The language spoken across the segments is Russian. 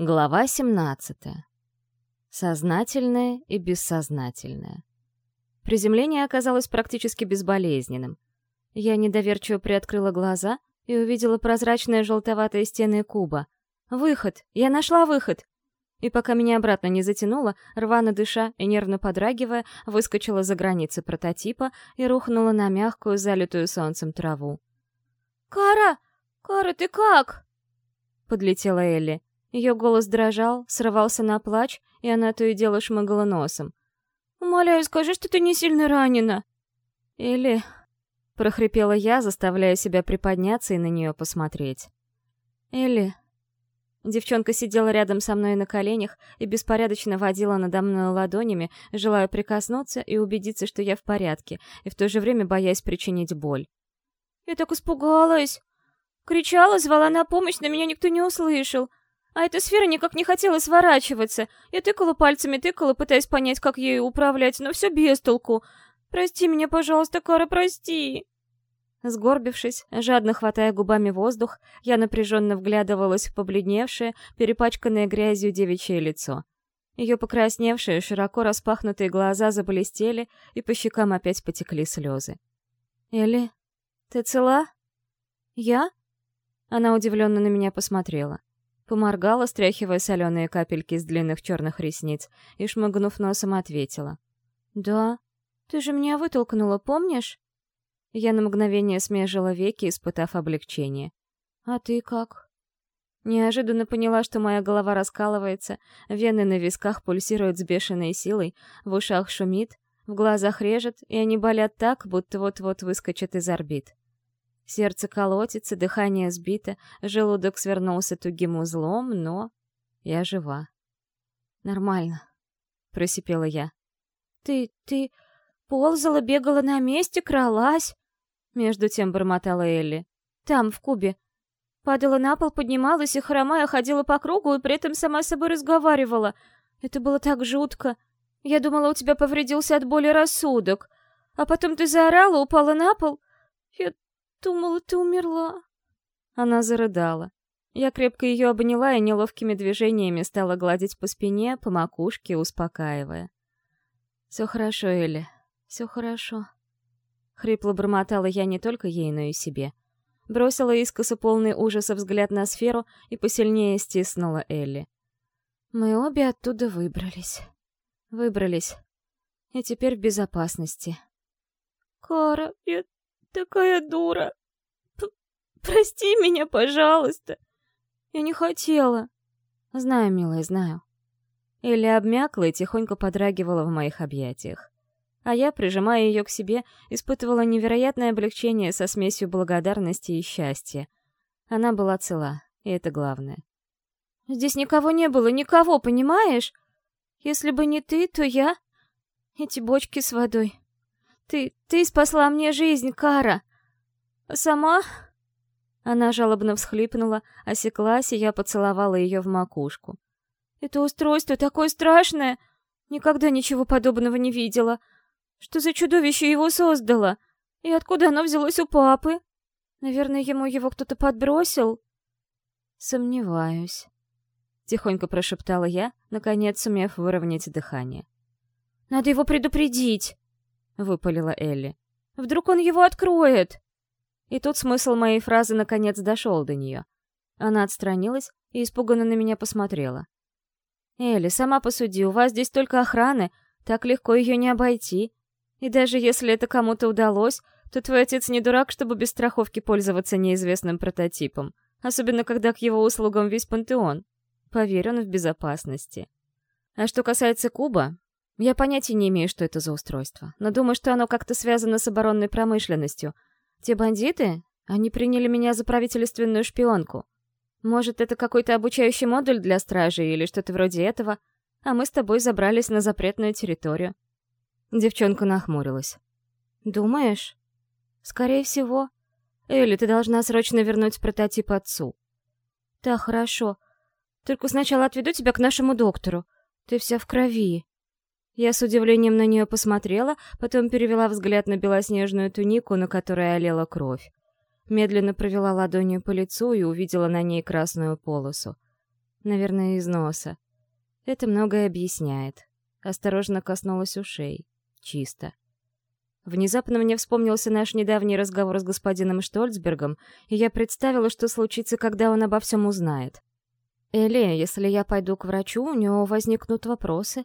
Глава 17. Сознательное и бессознательное. Приземление оказалось практически безболезненным. Я недоверчиво приоткрыла глаза и увидела прозрачные желтоватые стены куба. Выход! Я нашла выход! И пока меня обратно не затянуло, рвано дыша и нервно подрагивая, выскочила за границы прототипа и рухнула на мягкую, залитую солнцем траву. «Кара! Кара, ты как?» Подлетела Элли. Ее голос дрожал, срывался на плач, и она то и дело шмыгала носом. «Умоляю, скажи, что ты не сильно ранена!» «Или...» — прохрипела я, заставляя себя приподняться и на нее посмотреть. «Или...» Девчонка сидела рядом со мной на коленях и беспорядочно водила надо мной ладонями, желая прикоснуться и убедиться, что я в порядке, и в то же время боясь причинить боль. «Я так испугалась!» Кричала, звала на помощь, но меня никто не услышал. А эта сфера никак не хотела сворачиваться. Я тыкала пальцами, тыкала, пытаясь понять, как ею управлять, но все без толку. Прости меня, пожалуйста, Кара, прости. Сгорбившись, жадно хватая губами воздух, я напряженно вглядывалась в побледневшее, перепачканное грязью девичье лицо. Ее покрасневшие, широко распахнутые глаза заблестели, и по щекам опять потекли слезы. «Элли, ты цела?» «Я?» Она удивленно на меня посмотрела. Поморгала, стряхивая соленые капельки с длинных черных ресниц, и, шмыгнув носом, ответила. «Да. Ты же меня вытолкнула, помнишь?» Я на мгновение смежила веки, испытав облегчение. «А ты как?» Неожиданно поняла, что моя голова раскалывается, вены на висках пульсируют с бешеной силой, в ушах шумит, в глазах режет, и они болят так, будто вот-вот выскочат из орбит. Сердце колотится, дыхание сбито, желудок свернулся тугим узлом, но... Я жива. «Нормально», — просипела я. «Ты... ты ползала, бегала на месте, кралась?» Между тем бормотала Элли. «Там, в кубе. Падала на пол, поднималась и, хромая, ходила по кругу и при этом сама с собой разговаривала. Это было так жутко. Я думала, у тебя повредился от боли рассудок. А потом ты заорала, упала на пол. Я Думала, ты умерла. Она зарыдала. Я крепко ее обняла и неловкими движениями стала гладить по спине, по макушке, успокаивая. «Все хорошо, Элли, все хорошо». Хрипло бормотала я не только ей, но и себе. Бросила искоса полный ужаса взгляд на сферу и посильнее стиснула Элли. Мы обе оттуда выбрались. Выбрались. И теперь в безопасности. «Кара, я такая дура. П Прости меня, пожалуйста. Я не хотела. Знаю, милая, знаю. Элли обмякла и тихонько подрагивала в моих объятиях. А я, прижимая ее к себе, испытывала невероятное облегчение со смесью благодарности и счастья. Она была цела, и это главное. «Здесь никого не было, никого, понимаешь? Если бы не ты, то я... Эти бочки с водой. Ты... ты спасла мне жизнь, Кара! Сама...» Она жалобно всхлипнула, осеклась, и я поцеловала ее в макушку. «Это устройство такое страшное! Никогда ничего подобного не видела. Что за чудовище его создало? И откуда оно взялось у папы? Наверное, ему его кто-то подбросил?» «Сомневаюсь», — тихонько прошептала я, наконец сумев выровнять дыхание. «Надо его предупредить!» — выпалила Элли. «Вдруг он его откроет?» И тут смысл моей фразы наконец дошел до нее. Она отстранилась и испуганно на меня посмотрела. «Элли, сама посуди, у вас здесь только охраны, так легко ее не обойти. И даже если это кому-то удалось, то твой отец не дурак, чтобы без страховки пользоваться неизвестным прототипом, особенно когда к его услугам весь пантеон. Поверь, он в безопасности. А что касается Куба, я понятия не имею, что это за устройство, но думаю, что оно как-то связано с оборонной промышленностью. Те бандиты, они приняли меня за правительственную шпионку. Может, это какой-то обучающий модуль для стражи или что-то вроде этого, а мы с тобой забрались на запретную территорию. Девчонка нахмурилась. «Думаешь?» «Скорее всего. Элли, ты должна срочно вернуть прототип отцу». «Да, хорошо. Только сначала отведу тебя к нашему доктору. Ты вся в крови». Я с удивлением на нее посмотрела, потом перевела взгляд на белоснежную тунику, на которой олела кровь. Медленно провела ладонью по лицу и увидела на ней красную полосу. Наверное, из носа. Это многое объясняет. Осторожно коснулась ушей. Чисто. Внезапно мне вспомнился наш недавний разговор с господином Штольцбергом, и я представила, что случится, когда он обо всем узнает. «Элли, если я пойду к врачу, у него возникнут вопросы.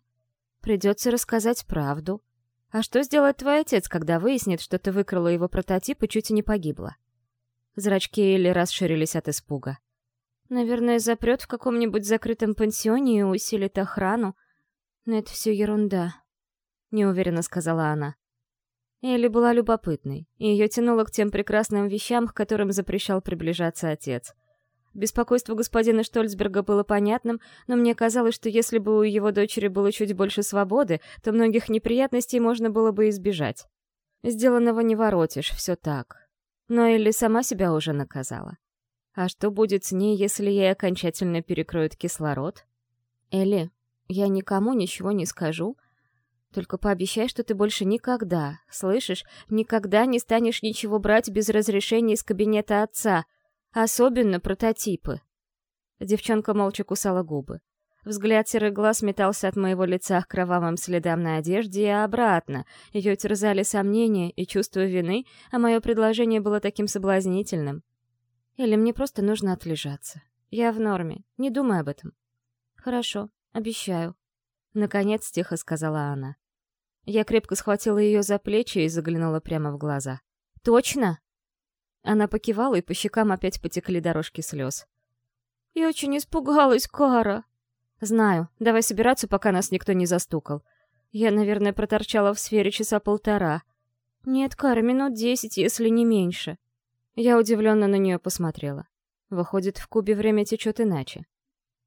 Придется рассказать правду. А что сделает твой отец, когда выяснит, что ты выкрала его прототип и чуть и не погибла?» Зрачки Элли расширились от испуга. «Наверное, запрет в каком-нибудь закрытом пансионе и усилит охрану. Но это все ерунда», — неуверенно сказала она. Элли была любопытной, и ее тянуло к тем прекрасным вещам, к которым запрещал приближаться отец. Беспокойство господина Штольцберга было понятным, но мне казалось, что если бы у его дочери было чуть больше свободы, то многих неприятностей можно было бы избежать. Сделанного не воротишь, все так. Но Элли сама себя уже наказала. А что будет с ней, если ей окончательно перекроют кислород? Элли, я никому ничего не скажу, только пообещай, что ты больше никогда, слышишь, никогда не станешь ничего брать без разрешения из кабинета отца, особенно прототипы. Девчонка молча кусала губы. Взгляд серых глаз метался от моего лица к кровавым следам на одежде и обратно. Ее терзали сомнения и чувство вины, а мое предложение было таким соблазнительным. Или мне просто нужно отлежаться. Я в норме, не думай об этом. Хорошо, обещаю. Наконец тихо сказала она. Я крепко схватила ее за плечи и заглянула прямо в глаза. «Точно?» Она покивала, и по щекам опять потекли дорожки слез. «Я очень испугалась, Кара!» «Знаю. Давай собираться, пока нас никто не застукал. Я, наверное, проторчала в сфере часа полтора. Нет, Кара, минут десять, если не меньше». Я удивленно на нее посмотрела. Выходит, в Кубе время течет иначе.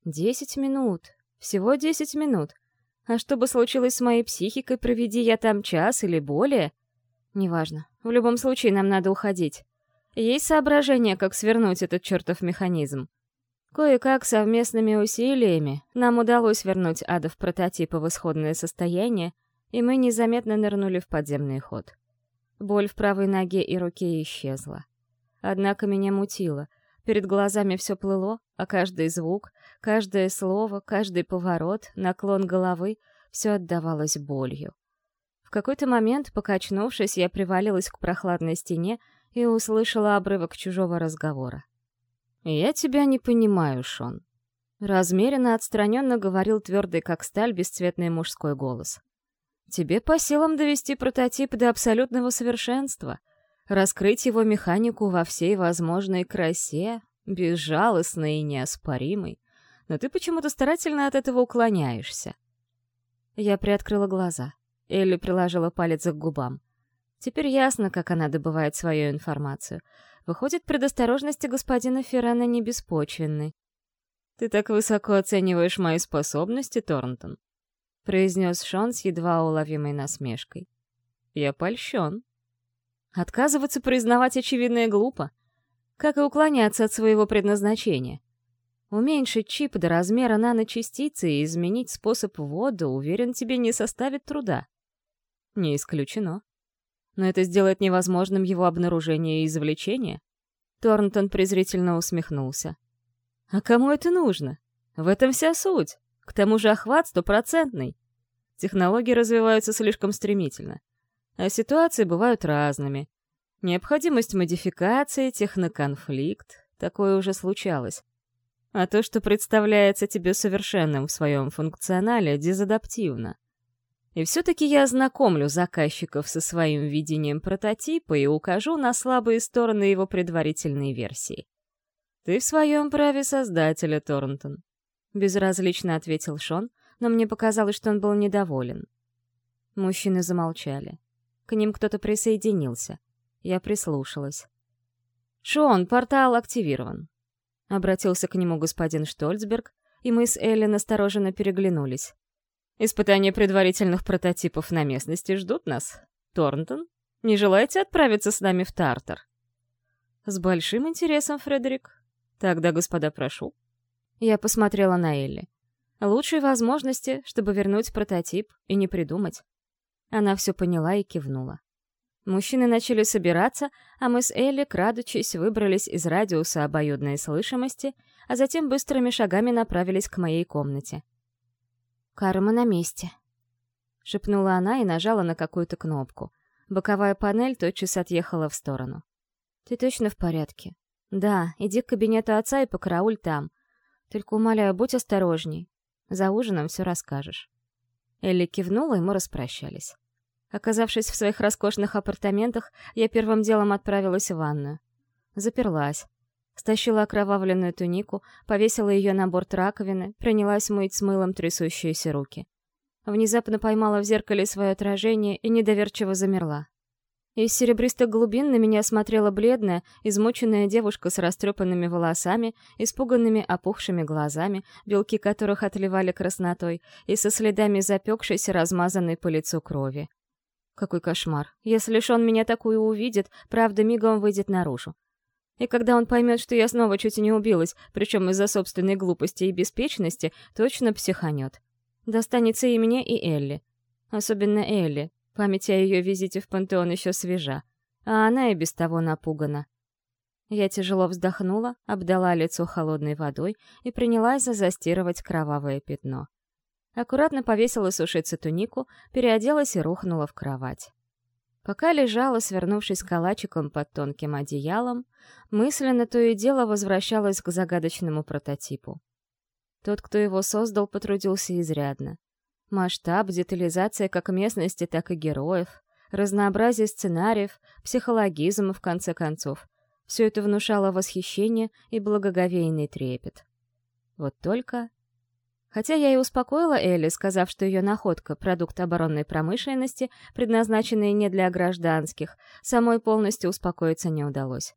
Десять минут. Всего десять минут. А что бы случилось с моей психикой, проведи я там час или более? Неважно. В любом случае, нам надо уходить. Есть соображение, как свернуть этот чертов механизм. Кое-как совместными усилиями нам удалось вернуть адов прототипа в исходное состояние, и мы незаметно нырнули в подземный ход. Боль в правой ноге и руке исчезла. Однако меня мутило. Перед глазами все плыло, а каждый звук, каждое слово, каждый поворот, наклон головы — все отдавалось болью. В какой-то момент, покачнувшись, я привалилась к прохладной стене и услышала обрывок чужого разговора. «Я тебя не понимаю, Шон», — размеренно отстраненно говорил твердый как сталь бесцветный мужской голос. «Тебе по силам довести прототип до абсолютного совершенства — раскрыть его механику во всей возможной красе, безжалостной и неоспоримой, но ты почему-то старательно от этого уклоняешься. Я приоткрыла глаза. Элли приложила палец к губам. Теперь ясно, как она добывает свою информацию. Выходит, предосторожности господина Феррана не беспочвенны. «Ты так высоко оцениваешь мои способности, Торнтон», — произнес Шон с едва уловимой насмешкой. «Я польщен». Отказываться признавать очевидное глупо, как и уклоняться от своего предназначения. Уменьшить чип до размера наночастицы и изменить способ ввода, уверен, тебе не составит труда. Не исключено. Но это сделает невозможным его обнаружение и извлечение. Торнтон презрительно усмехнулся. А кому это нужно? В этом вся суть. К тому же охват стопроцентный. Технологии развиваются слишком стремительно. А ситуации бывают разными. Необходимость модификации, техноконфликт — такое уже случалось. А то, что представляется тебе совершенным в своем функционале, дезадаптивно. И все-таки я ознакомлю заказчиков со своим видением прототипа и укажу на слабые стороны его предварительной версии. «Ты в своем праве создателя, Торнтон», — безразлично ответил Шон, но мне показалось, что он был недоволен. Мужчины замолчали. К ним кто-то присоединился. Я прислушалась. «Шон, портал активирован», — обратился к нему господин Штольцберг, и мы с Элли настороженно переглянулись. «Испытания предварительных прототипов на местности ждут нас. Торнтон, не желаете отправиться с нами в Тартар?» «С большим интересом, Фредерик. Тогда, господа, прошу». Я посмотрела на Элли. Лучшей возможности, чтобы вернуть прототип, и не придумать. Она все поняла и кивнула. Мужчины начали собираться, а мы с Элли, крадучись, выбрались из радиуса обоюдной слышимости, а затем быстрыми шагами направились к моей комнате. «Карма на месте», — шепнула она и нажала на какую-то кнопку. Боковая панель тотчас отъехала в сторону. «Ты точно в порядке?» «Да, иди к кабинету отца и покарауль там. Только, умоляю, будь осторожней. За ужином все расскажешь». Элли кивнула, и мы распрощались. Оказавшись в своих роскошных апартаментах, я первым делом отправилась в ванную. Заперлась. Стащила окровавленную тунику, повесила ее на борт раковины, принялась мыть с мылом трясущиеся руки. Внезапно поймала в зеркале свое отражение и недоверчиво замерла. Из серебристых глубин на меня смотрела бледная, измученная девушка с растрепанными волосами, испуганными опухшими глазами, белки которых отливали краснотой, и со следами запекшейся, размазанной по лицу крови. Какой кошмар. Если лишь он меня такую увидит, правда мигом выйдет наружу. И когда он поймет, что я снова чуть не убилась, причем из-за собственной глупости и беспечности, точно психанет. Достанется и мне, и Элли. Особенно Элли. Память о ее визите в пантеон еще свежа. А она и без того напугана. Я тяжело вздохнула, обдала лицо холодной водой и принялась застирывать кровавое пятно. Аккуратно повесила сушиться тунику, переоделась и рухнула в кровать. Пока лежала, свернувшись калачиком под тонким одеялом, мысленно то и дело возвращалась к загадочному прототипу. Тот, кто его создал, потрудился изрядно. Масштаб, детализация как местности, так и героев, разнообразие сценариев, психологизм, в конце концов. Все это внушало восхищение и благоговейный трепет. Вот только Хотя я и успокоила Элли, сказав, что ее находка — продукт оборонной промышленности, предназначенный не для гражданских, самой полностью успокоиться не удалось.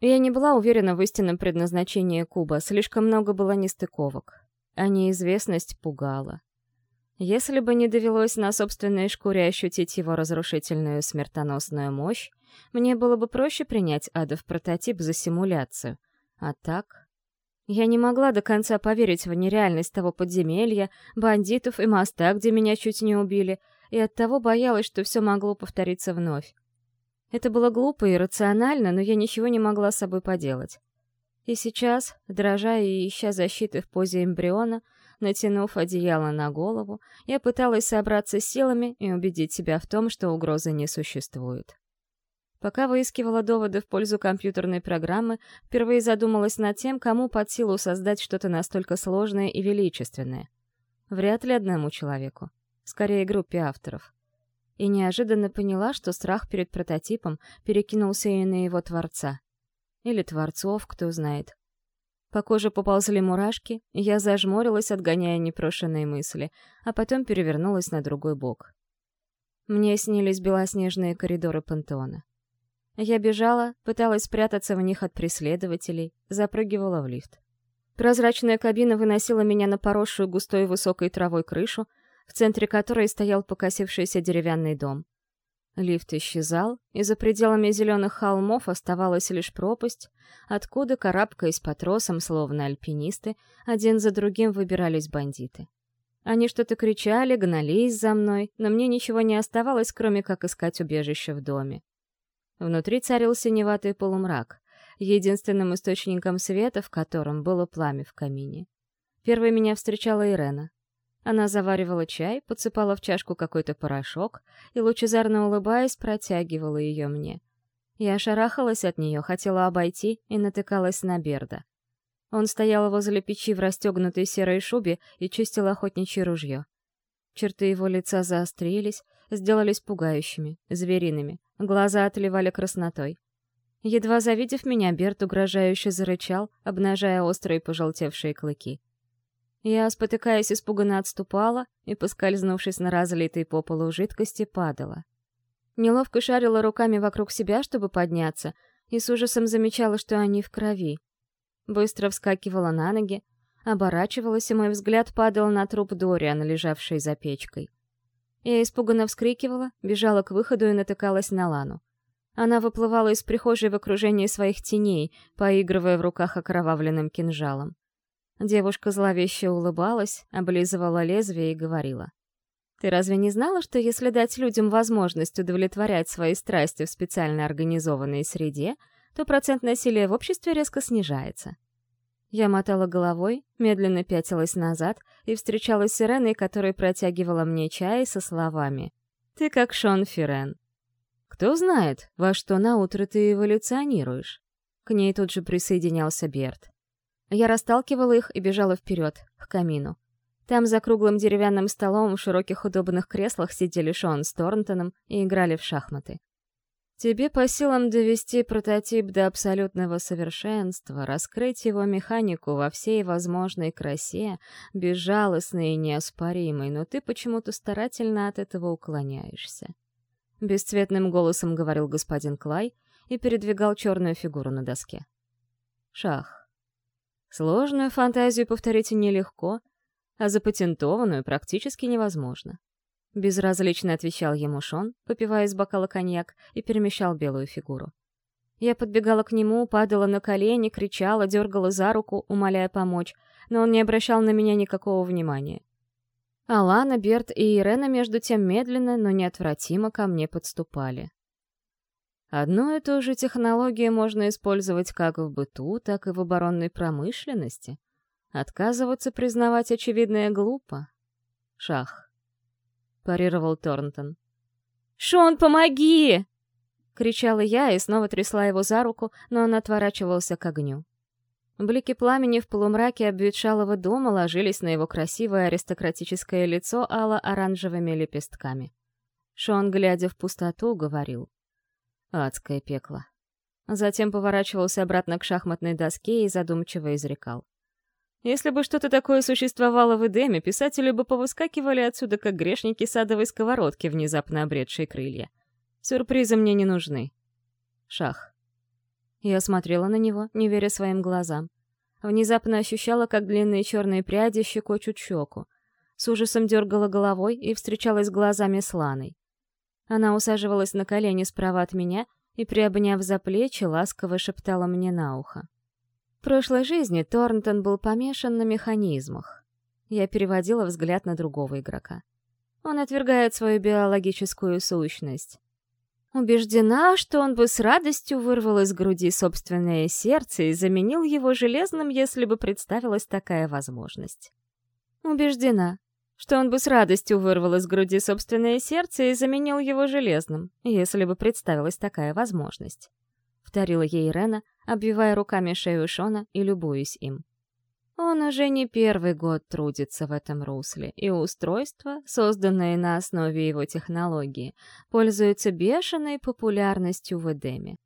Я не была уверена в истинном предназначении Куба, слишком много было нестыковок. А неизвестность пугала. Если бы не довелось на собственной шкуре ощутить его разрушительную смертоносную мощь, мне было бы проще принять адов прототип за симуляцию. А так... Я не могла до конца поверить в нереальность того подземелья, бандитов и моста, где меня чуть не убили, и оттого боялась, что все могло повториться вновь. Это было глупо и рационально, но я ничего не могла с собой поделать. И сейчас, дрожа и ища защиты в позе эмбриона, натянув одеяло на голову, я пыталась собраться силами и убедить себя в том, что угрозы не существует. Пока выискивала доводы в пользу компьютерной программы, впервые задумалась над тем, кому под силу создать что-то настолько сложное и величественное. Вряд ли одному человеку. Скорее, группе авторов. И неожиданно поняла, что страх перед прототипом перекинулся и на его творца. Или творцов, кто знает. По коже поползли мурашки, я зажмурилась, отгоняя непрошенные мысли, а потом перевернулась на другой бок. Мне снились белоснежные коридоры пантеона. Я бежала, пыталась спрятаться в них от преследователей, запрыгивала в лифт. Прозрачная кабина выносила меня на поросшую густой высокой травой крышу, в центре которой стоял покосившийся деревянный дом. Лифт исчезал, и за пределами зеленых холмов оставалась лишь пропасть, откуда, карабкаясь по тросам, словно альпинисты, один за другим выбирались бандиты. Они что-то кричали, гнались за мной, но мне ничего не оставалось, кроме как искать убежище в доме. Внутри царил синеватый полумрак, единственным источником света в котором было пламя в камине. Первой меня встречала Ирена. Она заваривала чай, подсыпала в чашку какой-то порошок и, лучезарно улыбаясь, протягивала ее мне. Я шарахалась от нее, хотела обойти и натыкалась на Берда. Он стоял возле печи в расстегнутой серой шубе и чистил охотничье ружье. Черты его лица заострились, сделались пугающими, звериными, глаза отливали краснотой. Едва завидев меня, Берт угрожающе зарычал, обнажая острые пожелтевшие клыки. Я, спотыкаясь, испуганно отступала и, поскользнувшись на разлитой по полу жидкости, падала. Неловко шарила руками вокруг себя, чтобы подняться, и с ужасом замечала, что они в крови. Быстро вскакивала на ноги, оборачивалась, и мой взгляд падал на труп Дориан, лежавший за печкой. Я испуганно вскрикивала, бежала к выходу и натыкалась на Лану. Она выплывала из прихожей в окружении своих теней, поигрывая в руках окровавленным кинжалом. Девушка зловеще улыбалась, облизывала лезвие и говорила. «Ты разве не знала, что если дать людям возможность удовлетворять свои страсти в специально организованной среде, то процент насилия в обществе резко снижается?» Я мотала головой, медленно пятилась назад и встречалась с Иреной, которая протягивала мне чай со словами «Ты как Шон Фирен». «Кто знает, во что на утро ты эволюционируешь?» К ней тут же присоединялся Берт. Я расталкивала их и бежала вперед, к камину. Там за круглым деревянным столом в широких удобных креслах сидели Шон с Торнтоном и играли в шахматы. Тебе по силам довести прототип до абсолютного совершенства, раскрыть его механику во всей возможной красе, безжалостной и неоспоримой, но ты почему-то старательно от этого уклоняешься. Бесцветным голосом говорил господин Клай и передвигал черную фигуру на доске. Шах. Сложную фантазию повторить нелегко, а запатентованную практически невозможно. Безразлично отвечал ему Шон, попивая из бокала коньяк, и перемещал белую фигуру. Я подбегала к нему, падала на колени, кричала, дергала за руку, умоляя помочь, но он не обращал на меня никакого внимания. Алана, Берт и Ирена между тем медленно, но неотвратимо ко мне подступали. Одну и ту же технологию можно использовать как в быту, так и в оборонной промышленности. Отказываться признавать очевидное глупо. Шах. — парировал Торнтон. «Шон, помоги!» — кричала я и снова трясла его за руку, но он отворачивался к огню. Блики пламени в полумраке обветшалого дома ложились на его красивое аристократическое лицо ало-оранжевыми лепестками. Шон, глядя в пустоту, говорил. «Адское пекло». Затем поворачивался обратно к шахматной доске и задумчиво изрекал. Если бы что-то такое существовало в Эдеме, писатели бы повыскакивали отсюда, как грешники садовой сковородки, внезапно обретшие крылья. Сюрпризы мне не нужны. Шах. Я смотрела на него, не веря своим глазам. Внезапно ощущала, как длинные черные пряди щекочут щеку. С ужасом дергала головой и встречалась глазами с Ланой. Она усаживалась на колени справа от меня и, приобняв за плечи, ласково шептала мне на ухо. В прошлой жизни Торнтон был помешан на механизмах. Я переводила взгляд на другого игрока. Он отвергает свою биологическую сущность. Убеждена, что он бы с радостью вырвал из груди собственное сердце и заменил его железным, если бы представилась такая возможность. Убеждена, что он бы с радостью вырвал из груди собственное сердце и заменил его железным, если бы представилась такая возможность. Повторила ей Рена, обвивая руками шею Шона и любуясь им. Он уже не первый год трудится в этом русле, и устройство, созданное на основе его технологии, пользуется бешеной популярностью в Эдеме.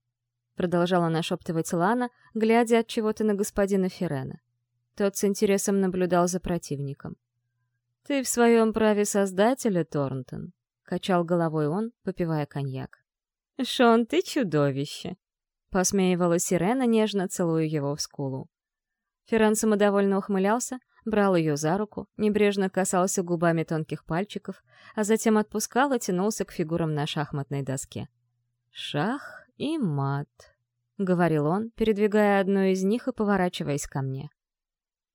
Продолжала нашептывать Лана, глядя от чего-то на господина Ферена. Тот с интересом наблюдал за противником. «Ты в своем праве создателя, Торнтон», — качал головой он, попивая коньяк. «Шон, ты чудовище!» Посмеивалась Сирена, нежно целуя его в скулу. Ферран самодовольно ухмылялся, брал ее за руку, небрежно касался губами тонких пальчиков, а затем отпускал и тянулся к фигурам на шахматной доске. «Шах и мат», — говорил он, передвигая одну из них и поворачиваясь ко мне.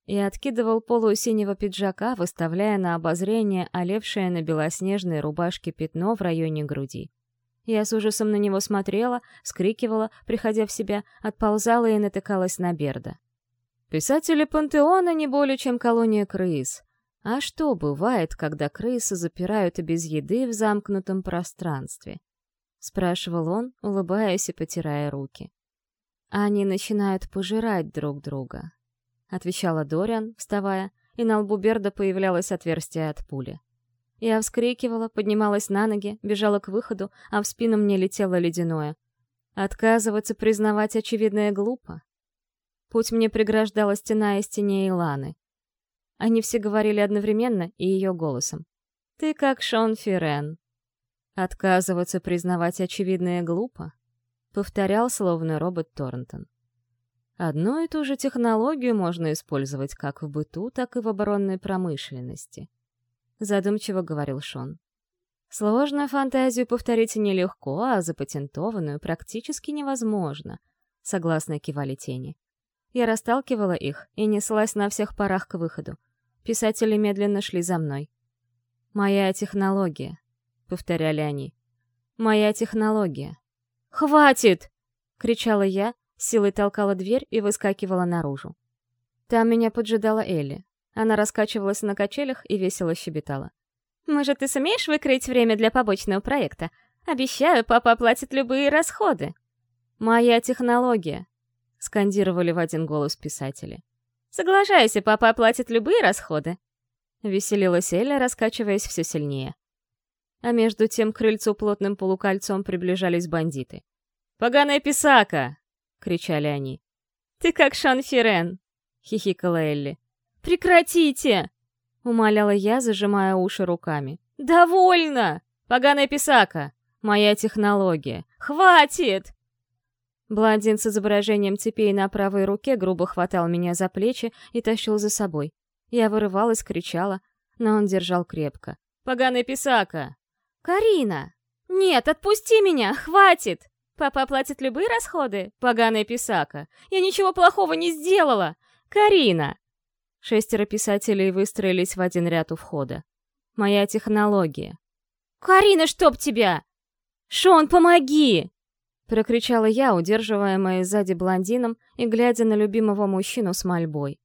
И откидывал полу синего пиджака, выставляя на обозрение олевшее на белоснежной рубашке пятно в районе груди. Я с ужасом на него смотрела, скрикивала, приходя в себя, отползала и натыкалась на Берда. Писатели пантеона не более чем колония крыс. А что бывает, когда крысы запирают без еды в замкнутом пространстве? Спрашивал он, улыбаясь и потирая руки. Они начинают пожирать друг друга. Отвечала Дориан, вставая, и на лбу Берда появлялось отверстие от пули. Я вскрикивала, поднималась на ноги, бежала к выходу, а в спину мне летело ледяное. Отказываться признавать очевидное глупо. Путь мне преграждала стена из теней Иланы. Они все говорили одновременно и ее голосом. «Ты как Шон Фирен». «Отказываться признавать очевидное глупо», — повторял словно робот Торнтон. Одну и ту же технологию можно использовать как в быту, так и в оборонной промышленности задумчиво говорил Шон. Сложную фантазию повторить нелегко, а запатентованную практически невозможно, согласно кивали тени. Я расталкивала их и неслась на всех парах к выходу. Писатели медленно шли за мной. «Моя технология», — повторяли они. «Моя технология». «Хватит!» — кричала я, силой толкала дверь и выскакивала наружу. Там меня поджидала Элли. Она раскачивалась на качелях и весело щебетала. «Может, ты сумеешь выкроить время для побочного проекта? Обещаю, папа оплатит любые расходы». «Моя технология», — скандировали в один голос писатели. «Соглашайся, папа оплатит любые расходы», — веселилась Эля, раскачиваясь все сильнее. А между тем к крыльцу плотным полукольцом приближались бандиты. «Поганая писака!» — кричали они. «Ты как Шан Фирен!» — хихикала Элли. «Прекратите!» — умоляла я, зажимая уши руками. «Довольно! Поганая писака! Моя технология! Хватит!» Блондин с изображением цепей на правой руке грубо хватал меня за плечи и тащил за собой. Я вырывалась, кричала, но он держал крепко. «Поганая писака!» «Карина! Нет, отпусти меня! Хватит! Папа оплатит любые расходы? Поганая писака! Я ничего плохого не сделала! Карина!» Шестеро писателей выстроились в один ряд у входа. Моя технология. «Карина, чтоб тебя! Шон, помоги!» Прокричала я, удерживаемая сзади блондином и глядя на любимого мужчину с мольбой.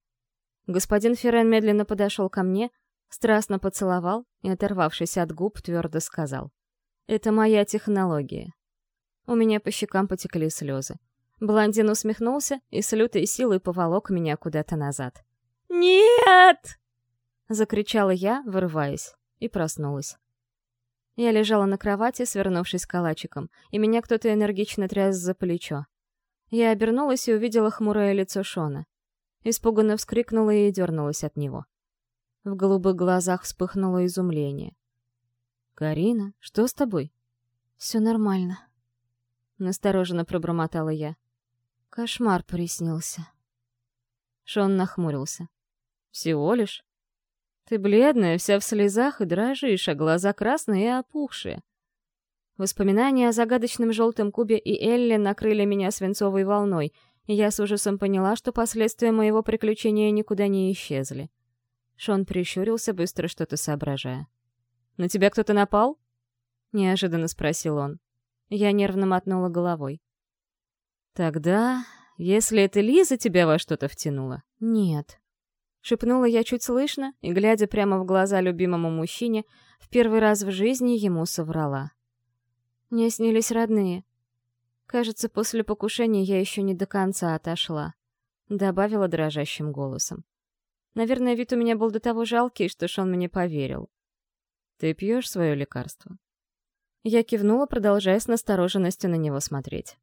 Господин Феррен медленно подошел ко мне, страстно поцеловал и, оторвавшись от губ, твердо сказал. «Это моя технология». У меня по щекам потекли слезы. Блондин усмехнулся и с лютой силой поволок меня куда-то назад. «Нет!» — закричала я, вырываясь, и проснулась. Я лежала на кровати, свернувшись калачиком, и меня кто-то энергично тряс за плечо. Я обернулась и увидела хмурое лицо Шона. Испуганно вскрикнула и дернулась от него. В голубых глазах вспыхнуло изумление. «Карина, что с тобой?» «Все нормально», — настороженно пробормотала я. «Кошмар приснился». Шон нахмурился. Всего лишь? Ты бледная, вся в слезах и дрожишь, а глаза красные и опухшие. Воспоминания о загадочном желтом кубе и Элле накрыли меня свинцовой волной, и я с ужасом поняла, что последствия моего приключения никуда не исчезли. Шон прищурился, быстро что-то соображая. «На тебя кто-то напал?» — неожиданно спросил он. Я нервно мотнула головой. «Тогда, если это Лиза тебя во что-то втянула?» «Нет», Шепнула я чуть слышно и, глядя прямо в глаза любимому мужчине, в первый раз в жизни ему соврала. Мне снились родные. Кажется, после покушения я еще не до конца отошла. Добавила дрожащим голосом. Наверное, вид у меня был до того жалкий, что Шон мне поверил. «Ты пьешь свое лекарство?» Я кивнула, продолжая с настороженностью на него смотреть.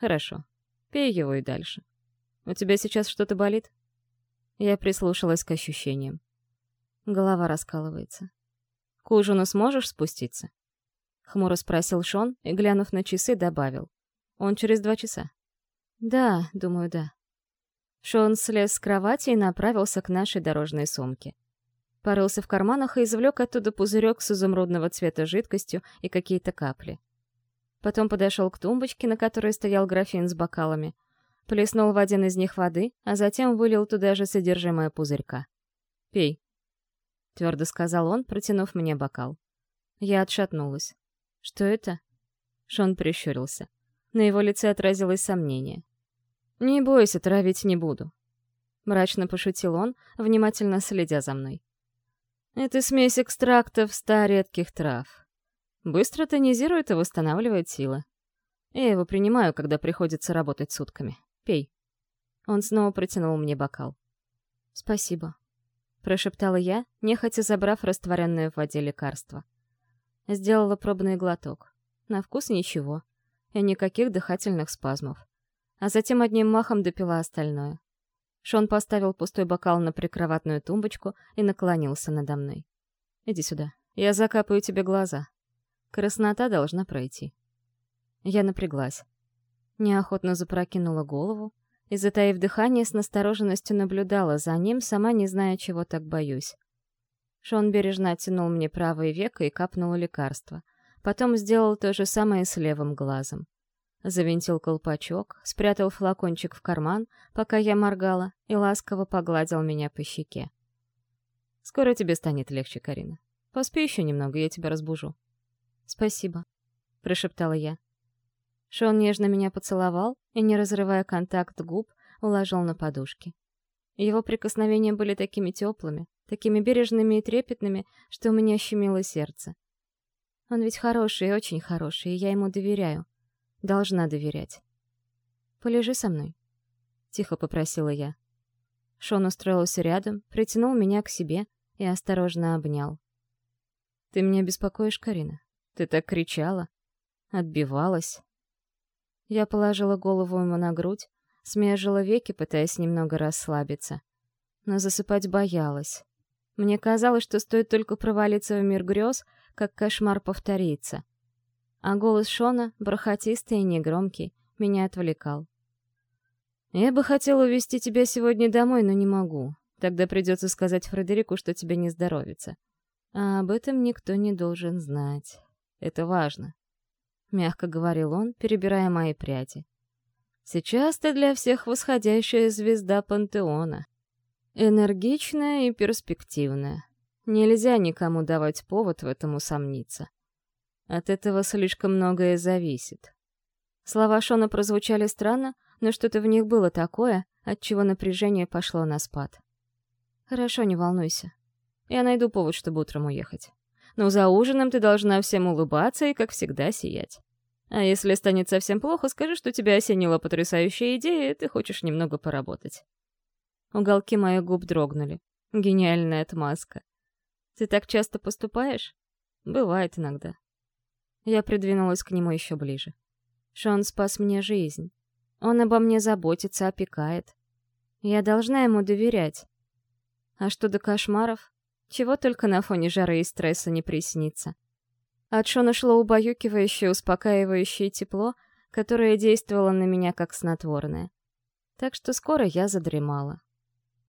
«Хорошо. Пей его и дальше. У тебя сейчас что-то болит?» Я прислушалась к ощущениям. Голова раскалывается. «К ужину сможешь спуститься?» Хмуро спросил Шон и, глянув на часы, добавил. «Он через два часа». «Да, думаю, да». Шон слез с кровати и направился к нашей дорожной сумке. Порылся в карманах и извлек оттуда пузырек с изумрудного цвета жидкостью и какие-то капли. Потом подошел к тумбочке, на которой стоял графин с бокалами, плеснул в один из них воды, а затем вылил туда же содержимое пузырька. «Пей», — твердо сказал он, протянув мне бокал. Я отшатнулась. «Что это?» Шон прищурился. На его лице отразилось сомнение. «Не бойся, травить не буду», — мрачно пошутил он, внимательно следя за мной. «Это смесь экстрактов ста редких трав. Быстро тонизирует и восстанавливает силы. Я его принимаю, когда приходится работать сутками». Пей». Он снова протянул мне бокал. «Спасибо», — прошептала я, нехотя забрав растворенное в воде лекарство. Сделала пробный глоток. На вкус ничего. И никаких дыхательных спазмов. А затем одним махом допила остальное. Шон поставил пустой бокал на прикроватную тумбочку и наклонился надо мной. «Иди сюда. Я закапаю тебе глаза. Краснота должна пройти». Я напряглась неохотно запрокинула голову и, затаив дыхание, с настороженностью наблюдала за ним, сама не зная, чего так боюсь. Шон бережно оттянул мне правое веко и капнул лекарство. Потом сделал то же самое с левым глазом. Завинтил колпачок, спрятал флакончик в карман, пока я моргала, и ласково погладил меня по щеке. «Скоро тебе станет легче, Карина. Поспи еще немного, я тебя разбужу». «Спасибо», — прошептала я. Шон нежно меня поцеловал и, не разрывая контакт губ, уложил на подушки. Его прикосновения были такими теплыми, такими бережными и трепетными, что у меня щемило сердце. Он ведь хороший очень хороший, и я ему доверяю. Должна доверять. «Полежи со мной», — тихо попросила я. Шон устроился рядом, притянул меня к себе и осторожно обнял. «Ты меня беспокоишь, Карина? Ты так кричала, отбивалась». Я положила голову ему на грудь, смежила веки, пытаясь немного расслабиться. Но засыпать боялась. Мне казалось, что стоит только провалиться в мир грез, как кошмар повторится. А голос Шона, бархатистый и негромкий, меня отвлекал. «Я бы хотел увезти тебя сегодня домой, но не могу. Тогда придется сказать Фредерику, что тебе не здоровится. А об этом никто не должен знать. Это важно», — мягко говорил он, перебирая мои пряди. «Сейчас ты для всех восходящая звезда пантеона. Энергичная и перспективная. Нельзя никому давать повод в этом усомниться. От этого слишком многое зависит. Слова Шона прозвучали странно, но что-то в них было такое, от чего напряжение пошло на спад. «Хорошо, не волнуйся. Я найду повод, чтобы утром уехать. Но за ужином ты должна всем улыбаться и, как всегда, сиять. А если станет совсем плохо, скажи, что тебя осенила потрясающая идея, и ты хочешь немного поработать. Уголки моих губ дрогнули. Гениальная отмазка. Ты так часто поступаешь? Бывает иногда. Я придвинулась к нему еще ближе. Шон спас мне жизнь. Он обо мне заботится, опекает. Я должна ему доверять. А что до кошмаров? Чего только на фоне жары и стресса не приснится. От Шона шло убаюкивающее, успокаивающее тепло, которое действовало на меня как снотворное. Так что скоро я задремала.